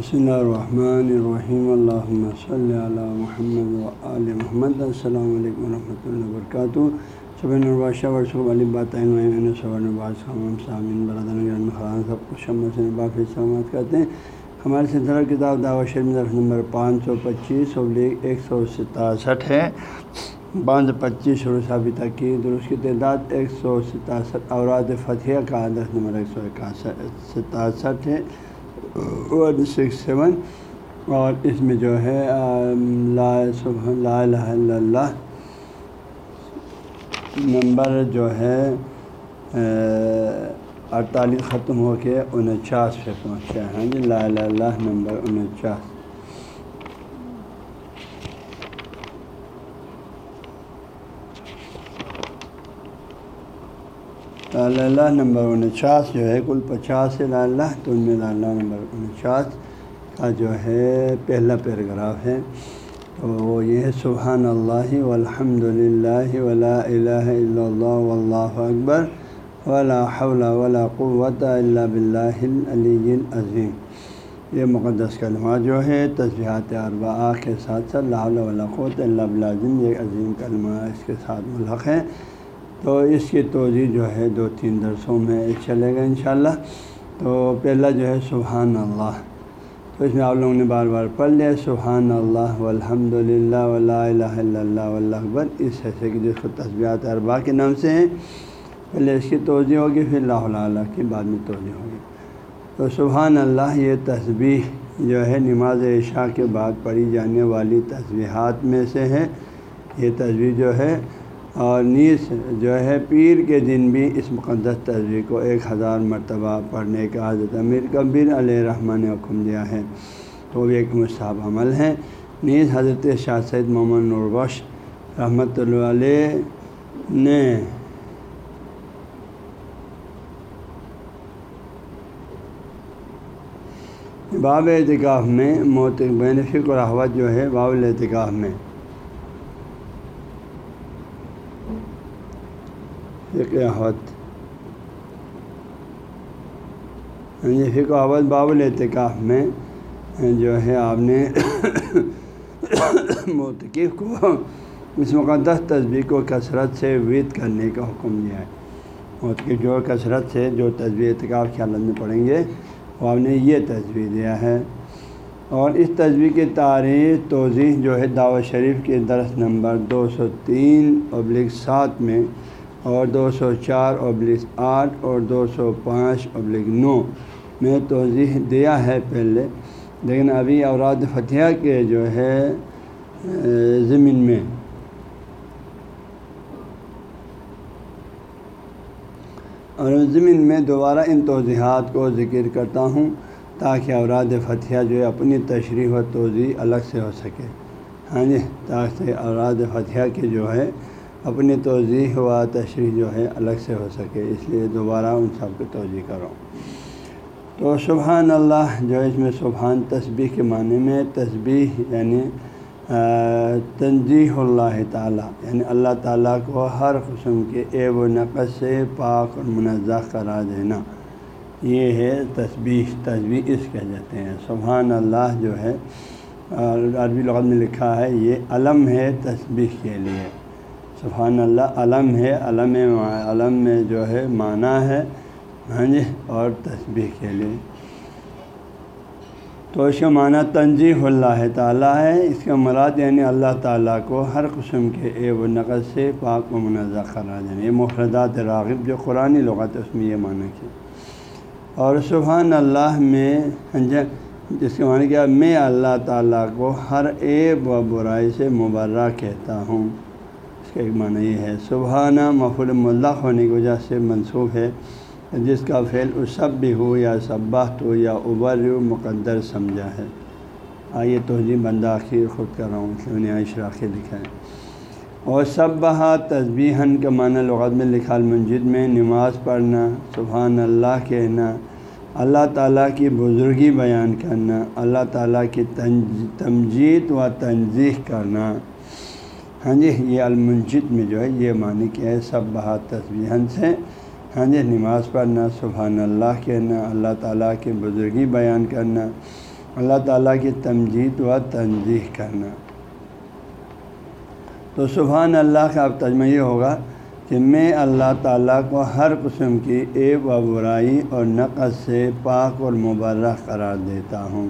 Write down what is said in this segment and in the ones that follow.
بسم اللہ الرحمن الرحیم الحمۃ صلی علی محمد و علیہ محمد، السلام علیکم ورحمۃ اللہ وبرکاتہ۔ صبح نرباشہ ورثہ علی باتین صبح نرباز خام سامعین برادر خان سب کو شمع سے باقی سلامت کرتے ہیں۔ ہمارے سلسلہ کتاب دعوت شریف درخت نمبر پانچ سو پچیس، ابلیغ ایک سو ستاسٹھ ہے۔ پانچ سو پچیس شروع ثابتہ کی درست کی تعداد ایک سو ستاسٹھ، اوراد فتح کا درخت نمبر ایک سو اکاسٹھ، ستاسٹھ ہے۔ ون سکس سیون اور اس میں جو ہے لا لا الہ الا اللہ. نمبر جو ہے اڑتالیس ختم ہو کے انچاس پہ پہنچا ہیں۔ جی لا الہ اللہ، نمبر انچاس. اللہ نمبر انچاس جو ہے، کل پچاس سے اللہ تو ان میں اللہ نمبر انچاس کا جو ہے پہلا پیراگراف ہے۔ تو وہ یہ ہے، سبحان اللہ والحمد للہ ولا الہ الا اللہ واللہ اکبر، ولا حول ولا قوت الا باللہ العلی العظیم۔ یہ مقدس کلمہ جو ہے تصویحات اربعہ کے ساتھ ساتھ اللہ ولا قوت اللہ بالعظیم یہ عظیم کلمہ اس کے ساتھ ملحق ہے۔ تو اس کی توضیع جو ہے دو تین درسوں میں چلے گا انشاءاللہ۔ تو پہلا جو ہے سبحان اللہ۔ تو اس میں آپ لوگوں نے بار بار پڑھ لیا، سبحان اللہ والحمد للہ ولا الہ الا اللہ واللہ اکبر۔ اس حصے کی جس کو اربا کے نام سے ہیں، پہلے اس کی توضیع ہوگی، پھر اللہ اللہ کی بعد میں توضیع ہوگی۔ تو سبحان اللہ، یہ تصویح جو ہے نماز عشاء کے بعد پڑھی جانے والی تصویحات میں سے ہے۔ یہ تصویر جو ہے اور نیز جو ہے پیر کے دن بھی اس مقدس تصویر کو ایک ہزار مرتبہ پڑھنے کا حضرت امیر کبیر علیہ رحمٰن نے حکم دیا ہے۔ تو بھی ایک مصحب عمل ہے۔ نیز حضرت شاہ سید محمد نوربش رحمۃ اللہ علیہ نے باب اعتکاف میں موت بینفک و جو ہے، باب الاعتکاف میں فقہت یعنی یہ فکر احوت باب الاعتکاف میں جو ہے آپ نے موتقف کو اس مقدس تصویر کو کثرت سے وید کرنے کا حکم دیا ہے۔ موتقف جو کثرت سے جو تصویر اعتکاف کی حالت میں پڑھیں گے، وہ آپ نے یہ تصویر دیا ہے۔ اور اس تصویر کی تاریخ توضیح جو ہے دعوت شریف کے درس نمبر دو سو تین ابلک سات میں اور دو سو چار ابلس آٹھ اور دو سو پانچ ابلک نو میں توضیح دیا ہے پہلے، لیکن ابھی اوراد فتح کے جو ہے زمین میں۔ اور زمین میں دوبارہ ان توضیحات کو ذکر کرتا ہوں تاکہ اوراد فتح جو ہے اپنی تشریح و توضیح الگ سے ہو سکے۔ ہاں جی تاکہ اوراد فتح کے جو ہے اپنی توضیح و تشریح جو ہے الگ سے ہو سکے، اس لیے دوبارہ ان سب کو توضیح کروں۔ تو سبحان اللہ، جو اس میں سبحان تسبیح کے معنی میں تسبیح یعنی تنظیح اللہ تعالیٰ یعنی اللہ تعالیٰ کو ہر قسم کے عیب و نقص سے پاک اور منظہ قرار دینا۔ یہ ہے تسبیح تسبیح اس کہہ جاتے ہیں؟ سبحان اللہ جو ہے عربی لغت میں لکھا ہے، یہ علم ہے تسبیح کے لیے۔ سبحان اللہ، علم ہے، علم علم میں جو ہے معنی ہے ہاں جی اور تسبیح کے لیے۔ تو اس کا معنی تنظیح اللہ تعالیٰ ہے۔ اس کا مراد یعنی اللہ تعالیٰ کو ہر قسم کے عیب و نقد سے پاک و منظہ قرار دینا۔ یہ مفردات راغب جو قرآن لغت ہے اس میں یہ معنی کیا اور سبحان اللہ میں ہاں جی، جس کے معنی کیا؟ میں اللہ تعالیٰ کو ہر عیب و برائی سے مبرہ کہتا ہوں۔ اس کا ایک معنی یہ ہے سبحانہ مفول ملق ہونے کی وجہ سے منسوخ ہے، جس کا فعل اسب بھی ہو یا صباحت ہو یا ابر مقدر سمجھا ہے۔ آئیے توجہ بندہ آخر خود کر رہا ہوں اس لیے اشراخی لکھا ہے اور سب بہا تصبیحن کا معنی لغت میں لکھا المنجد میں نماز پڑھنا، سبحان اللہ کہنا، اللہ تعالیٰ کی بزرگی بیان کرنا، اللہ تعالیٰ کی تمجید و تنظیح کرنا۔ ہاں جی یہ المنجد میں جو ہے، یہ معنی کیا ہے سب بہت تصویرن سے ہاں جی نماز پڑھنا، سبحان اللہ کہنا، اللہ تعالیٰ کی بزرگی بیان کرنا، اللہ تعالیٰ کی تمجید و تنظیح کرنا۔ تو سبحان اللہ کا اب تجمہ یہ ہوگا کہ میں اللہ تعالیٰ کو ہر قسم کی عیب و برائی اور نقص سے پاک اور مبرک قرار دیتا ہوں۔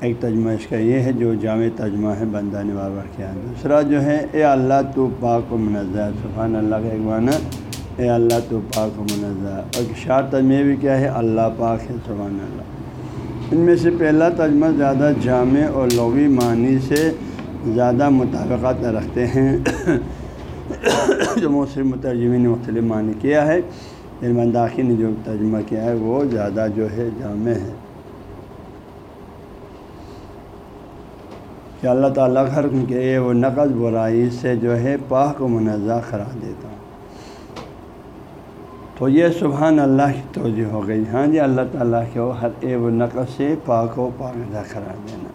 ایک تجمہ اس کا یہ ہے، جو جامع تجمہ ہے، بندہ نوابر کیا دوسرا جو ہے، اے اللہ تو پاک و منظہ سبحان اللہ کا ایک معنی، اے اللہ تو پاک و منظہ اور شار تجمہ بھی کیا ہے، اللہ پاک ہے، سبحان اللہ۔ ان میں سے پہلا تجمہ زیادہ جامع اور لغوی معنی سے زیادہ مطابقت رکھتے ہیں۔ جو مصرف مترجمین نے مختلف معنی کیا ہے، علم نے جو ترجمہ کیا ہے، وہ زیادہ جو ہے جامع ہے۔ کہ اللہ تعالیٰ ہر کے وہ نقض برائی سے جو ہے پاک و منزہ قرار دیتا۔ ہوں تو یہ سبحان اللہ کی توجہ ہو گئی۔ ہاں جی اللہ تعالیٰ کے وہ ہر اے و نقص سے پاک و پاکزہ قرار دینا۔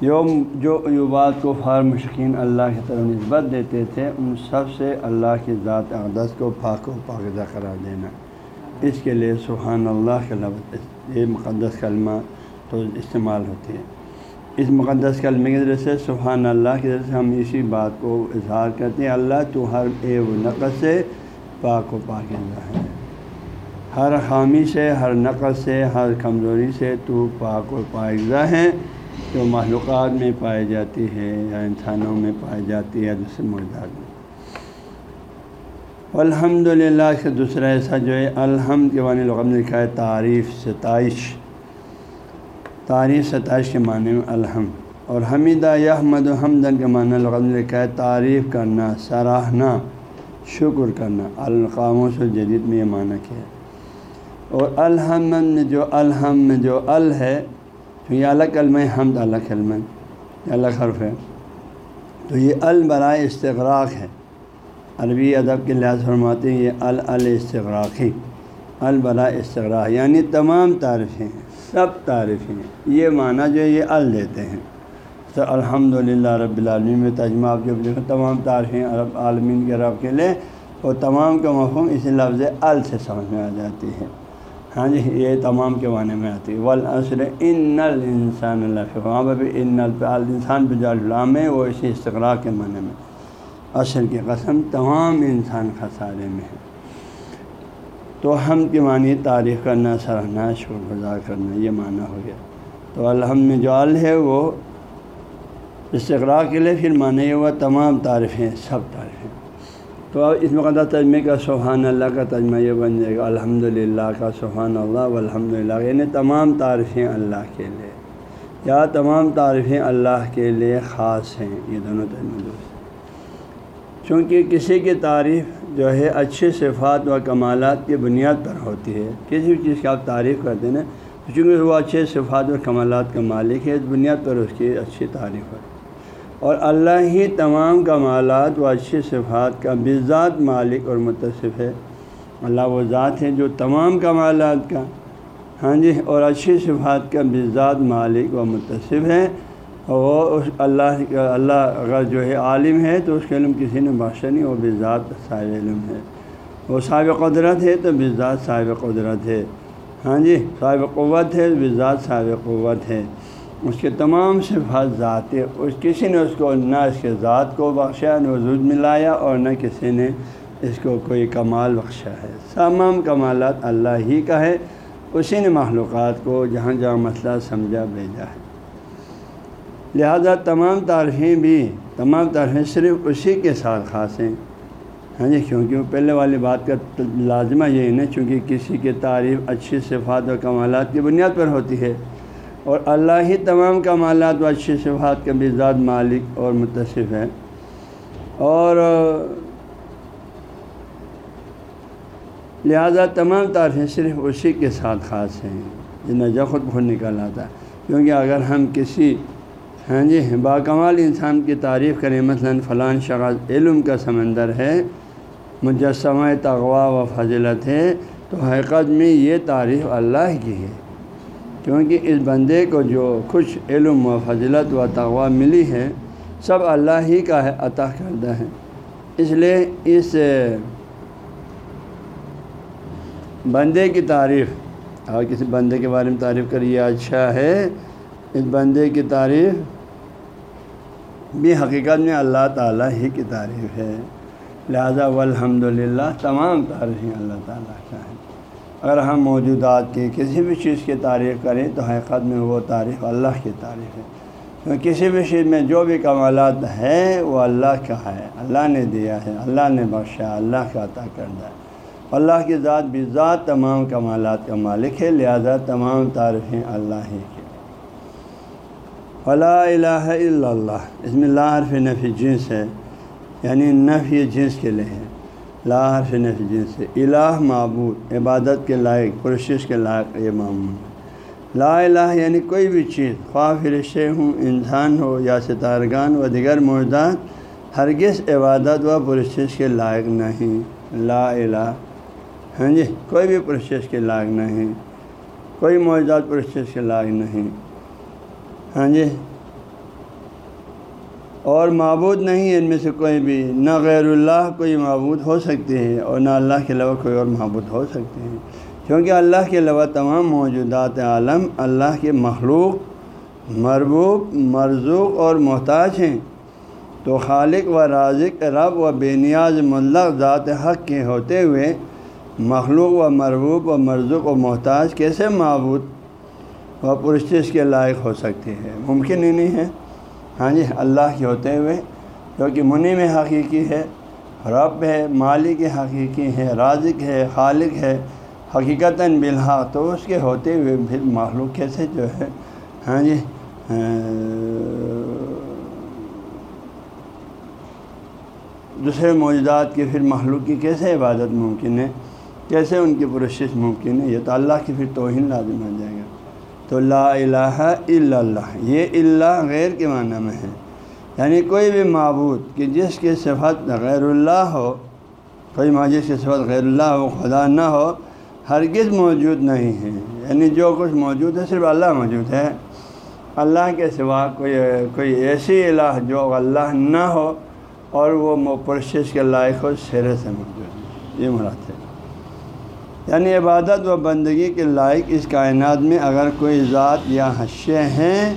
یوم جو یوبات کو فار مشکین اللہ کی طرف نسبت دیتے تھے، ان سب سے اللہ کی ذات اقدس کو پاک و پاکزہ قرار دینا۔ اس کے لیے سبحان اللہ کے لفظ، یہ مقدس کلمہ تو استعمال ہوتی ہے اس مقدس کلمے کی ذریعے سے سبحان اللہ کی ذریعے سے ہم اسی بات کو اظہار کرتے ہیں۔ اللہ تو ہر اے و نقص سے پاک و پاکزہ ہے۔ ہر خامی سے، ہر نقص سے، ہر کمزوری سے تو پاک و پاکزہ ہے۔ جو معلومات میں پائی جاتی ہے یا انسانوں میں پائی جاتی ہے، دوسرے موجود میں۔ الحمد للہ سے دوسرا ایسا جو ہے، الحمد کے معنی لغم نے لکھا ہے تعریف ستائش۔ تعریف ستائش کے معنی میں الحمد۔ اور حمیدہ یا احمد الحمدن کے معنی لغم لکھا ہے تعریف کرنا، سراہنا، شکر کرنا۔ القاموس الجدید میں یہ معنی کیا ہے۔ اور الحمد میں جو الحم میں جو ال ہے، تو یہ الگ علم حمد الگ علم یہ الگ حرف ہے۔ تو یہ البرائے استغراق ہے۔ عربی ادب کے لحاظ فرماتے ہیں، یہ ال استغراقی البرا استغراق یعنی تمام تعریفیں ہیں۔ سب تعریفیں یہ معنی جو یہ ال دیتے ہیں۔ تو الحمد للہ رب العالمین میں تجمہ آپ جب دیکھیں، تمام تعریفیں عرب عالمین کے رب کے لیے اور تمام کا مفہوم اسی لفظ ال سے سمجھ میں آ جاتی ہے۔ ہاں جی یہ تمام کے معنی میں آتی ہے۔ ولاصر ان نل انسان اللہ وہاں پہ بھی ان نل پہ انسان پہ جو الام ہے وہ اسی استقرا کے معنی میں۔ عصر کی قسم تمام انسان خسارے میں ہے تو ہم کی معنی تعریف کرنا، سراہنا، شکر گزار کرنا، یہ معنی ہو گیا۔ تو الحمد میں جو ال ہے وہ استقرا کے لیے پھر معنی ہوا، تمام تعریفیں، سب تعریفیں۔ تو اب اس مقدس تجمے کا سبحان اللہ کا تجمہ یہ بن جائے گا الحمد للہ کا سبحان اللہ الحمد للہ یعنی تمام تعریفیں اللہ کے لیے۔ یا تمام تعریفیں اللہ کے لیے خاص ہیں، یہ دونوں تجمہ دوست چونکہ کسی کی تعریف جو ہے اچھے صفات و کمالات کی بنیاد پر ہوتی ہے۔ کسی بھی چیز کی آپ تعریف کرتے ہیں نا چونکہ وہ اچھے صفات و کمالات کا مالک ہے، اس بنیاد پر اس کی اچھی تعریف ہوتی ہے۔ اور اللہ ہی تمام کمالات و اچھی صفات کا بذات مالک اور متصف ہے۔ اللہ وہ ذات ہے جو تمام کمالات کا ہاں جی اور اچھی صفات کا بذات مالک و متصف ہے۔ وہ اس اللہ اللہ اگر جو ہے عالم ہے، تو اس کے علم کسی نے بخشا نہیں، وہ بذات صاحب علم ہے۔ وہ صاحب قدرت ہے تو بذات صاحب قدرت ہے۔ ہاں جی صاحب قوت ہے بذات صاحب قوت ہے۔ اس کے تمام صفات ذات اس کسی نے اس کو نہ اس کے ذات کو بخشا، نہ وجود ملایا اور نہ کسی نے اس کو کوئی کمال بخشا ہے۔ تمام کمالات اللہ ہی کا ہے۔ اسی نے معلومات کو جہاں جہاں مسئلہ سمجھا بھیجا ہے۔ لہذا تمام تعریفیں بھی، تمام تعریفیں صرف اسی کے ساتھ خاص ہیں۔ ہاں جی کیونکہ وہ پہلے والی بات کا لازمہ یہ ہے نا، چونکہ کسی کی تعریف اچھی صفات و کمالات کی بنیاد پر ہوتی ہے۔ اور اللہ ہی تمام کمالات و اچھی صفات کے بھی ذات مالک اور متصف ہے اور لہذا تمام تعریفیں صرف اسی کے ساتھ خاص ہیں۔ جی، جنہیں جو خود خود نکل آتا ہے کیونکہ اگر ہم کسی ہاں جی باکمال انسان کی تعریف کریں، مثلا فلان شخص علم کا سمندر ہے، مجسمہ تغوا و فضلت ہے، تو حقیقت میں یہ تعریف اللہ کی ہے۔ کیونکہ اس بندے کو جو کچھ علم و فضلت و تغوا ملی ہے، سب اللہ ہی کا ہے، عطا کردہ ہے۔ اس لیے اس بندے کی تعریف اور کسی بندے کے بارے میں تعریف کریے اچھا ہے۔ اس بندے کی تعریف بھی حقیقت میں اللہ تعالیٰ ہی کی تعریف ہے۔ لہذا والحمد للہ تمام تعریفیں اللہ تعالیٰ کا ہے اگر ہم موجودات کی کسی بھی چیز کی تعریف کریں تو حقیقت میں وہ تعریف اللہ کی تعریف ہے۔ کسی بھی چیز میں جو بھی کمالات ہے وہ اللہ کا ہے۔ اللہ نے دیا ہے، اللہ نے بخشا، اللہ کا عطا کردہ۔ ہے اللہ کی ذات بھی ذات تمام کمالات کا مالک ہے، لہذا تمام تعریفیں اللہ ہی کی۔ ولا الہ الا اللہ اس میں لا حرف نفی جنس ہے یعنی نفی جنس کے لیے ہے۔ لا حرف نفی جنس ہے۔ الہ معبود، عبادت کے لائق، پرشش کے لائق یہ معمول لا الہ یعنی کوئی بھی چیز، خواہ فرشتے ہوں، انسان ہو یا ستارگان و دیگر موجودات، ہرگز عبادت و پرشش کے لائق نہیں۔ لا الہ ہاں جی کوئی بھی پرشش کے لائق نہیں۔ کوئی موجودات پرشش کے لائق نہیں۔ ہاں جی۔ اور معبود نہیں ہے ان میں سے کوئی بھی۔ نہ غیر اللہ کوئی معبود ہو سکتے ہیں اور نہ اللہ کے علاوہ کوئی اور معبود ہو سکتے ہیں۔ کیونکہ اللہ کے علاوہ تمام موجودات عالم اللہ کے مخلوق، مربوب، مرزوق اور محتاج ہیں۔ تو خالق و رازق، رب و بے نیاز ملق ذات حق کے ہوتے ہوئے مخلوق و مربوب و مرزوق و محتاج کیسے معبود وہ پرشش کے لائق ہو سکتی ہے ممکن ہی نہیں ہے۔ ہاں جی اللہ کے ہوتے ہوئے جو کہ منی میں حقیقی ہے، رب ہے، مالک حقیقی ہے، رازق ہے، خالق ہے، حقیقتاً بلحا تو اس کے ہوتے ہوئے پھر معلوم کیسے جو ہے؟ ہاں جی دوسرے موجودات کی پھر مخلوق کی کیسے عبادت ممکن ہے؟ کیسے ان کی پرشش ممکن ہے؟ یہ تو اللہ کی پھر توہین لازم ہو جائے گا۔ تو لا الہ الا اللہ، یہ اللہ غیر کے معنی میں ہے۔ یعنی کوئی بھی معبود کہ جس کی صفت غیر اللہ ہو، کوئی جس کی صفت غیر اللہ ہو، خدا نہ ہو، ہرگز موجود نہیں ہے۔ یعنی جو کچھ موجود ہے، صرف اللہ موجود ہے۔ اللہ کے سوا کوئی کوئی ایسی الہ جو اللہ نہ ہو اور وہ پرشش کے لائق ہو شرے سے موجود ہے۔ یہ مراد ہے۔ یعنی عبادت و بندگی کے لائق اس کائنات میں اگر کوئی ذات یا حشے ہیں،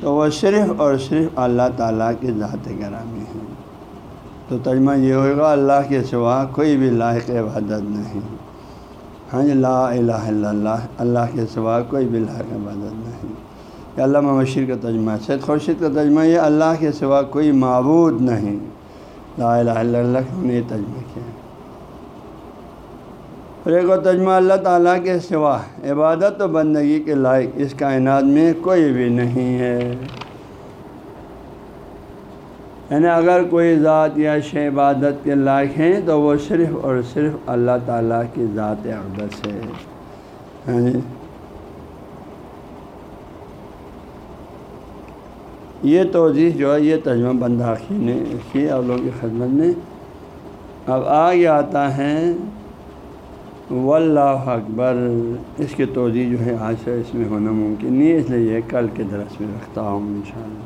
تو وہ صرف اور صرف اللہ تعالیٰ کے ذات گرامی ہیں۔ تو ترجمہ یہ ہوگا، اللہ کے سوا کوئی بھی لائق عبادت نہیں۔ ہاں جی لا الہ الا اللہ اللہ کے سوا کوئی بھی لائق عبادت نہیں۔ کہ علامہ مشیر کا ترجمہ سید خورشید کا ترجمہ یہ اللہ کے سوا کوئی معبود نہیں۔ لا الہ الا اللہ نے یہ ترجمہ کیا۔ اور ایک تجمہ اللہ تعالیٰ کے سوا عبادت و بندگی کے لائق اس کائنات میں کوئی بھی نہیں ہے۔ یعنی اگر کوئی ذات یا شے عبادت کے لائق ہیں تو وہ صرف اور صرف اللہ تعالیٰ کی ذات اقدس ہے۔ ہاں جی۔ یہ توضیح جو ہے، یہ تجمہ بنداخی نے کی آپ لوگوں کی خدمت میں۔ اب آگے آتا ہے۔ واللہ اکبر۔ اس کی توضیع جو ہے، آج سے اس میں ہونا ممکن نہیں ہے، اس لیے یہ کل کے درس میں رکھتا ہوں انشاءاللہ۔